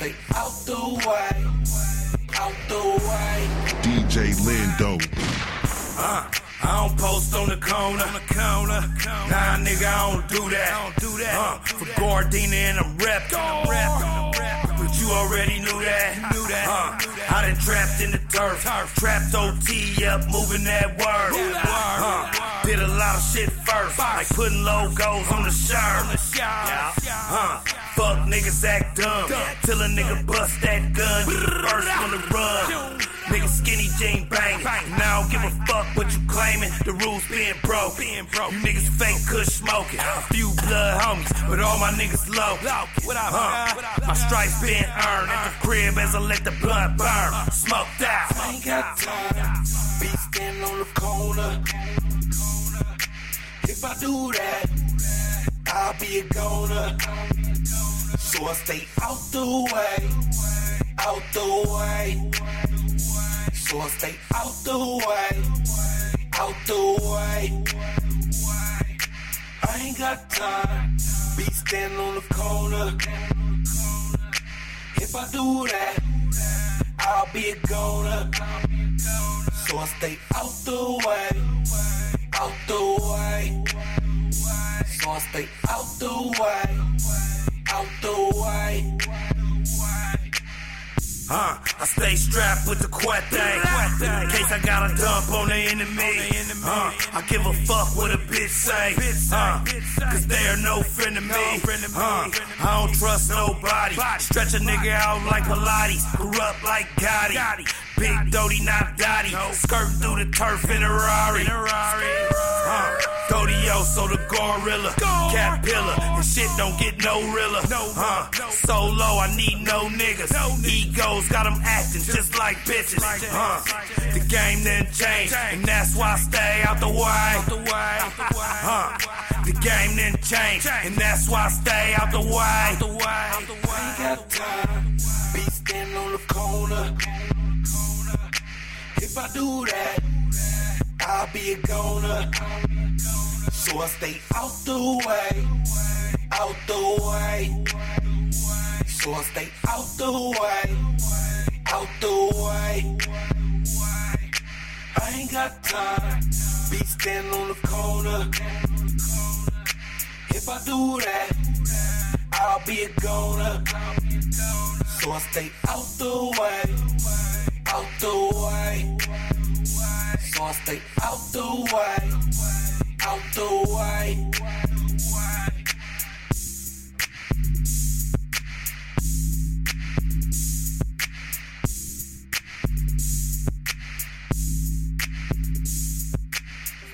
way. So I stay out the way. Out the way. DJ Lindo. Uh, I don't post on the corner. On the corner. Nah, nigga, I don't do that. I don't do that. Uh, for Gardena and I'm reppin'. I'm reppin'. But you already knew that. Knew that. Uh, I done trapped in the turf. Trapped OT up, moving that word. Uh, did a lot of shit first, like putting logos on the shirt. Yeah. Uh, fuck niggas act dumb. Till a nigga bust that gun. First on the run. Niggas skinny jean banging. Now I don't give a fuck what you claiming. The rules being broke. You niggas fake kush smoking. A few blood homies, but all my niggas low. Huh. My stripes being earned at the crib as I let the blood burn. Smoked out. I ain't got time. Be standing on the corner. If I do that, I'll be a goner. So I stay out the way. Out the way. So I stay out the way. Out the way. I ain't got time. Be standing on the corner. If I do that, I'll be a goner. So I stay out the way. Out the way. So I stay out the way. Out the way. Huh, I stay strapped with the thing. In case I got a dump on the enemy. Huh, I give a fuck what a bitch say. Huh, cause they are no friend to me. Huh, I don't trust nobody. Stretch a nigga out like Pilates. Up like Gotti. Big Doty, not Dottie. Skirt through the turf in a Rari. Huh, Dodio, so the gorilla. Cat pillar. And shit don't get no realer. Huh, so low, I need no niggas. Egos got them acting just like bitches. Huh, the game then changed. And that's why I stay out the way. Huh, the game then changed. And that's why I stay out the way. I ain't got time. Be standing on the corner. If I do that, I'll be a goner. So I stay out the way. Out the way. So I stay out the way. Out the way. I ain't got time. Be standing on the corner. If I do that, I'll be a goner. So I stay out the way. Out the way. So I stay out the way out the way.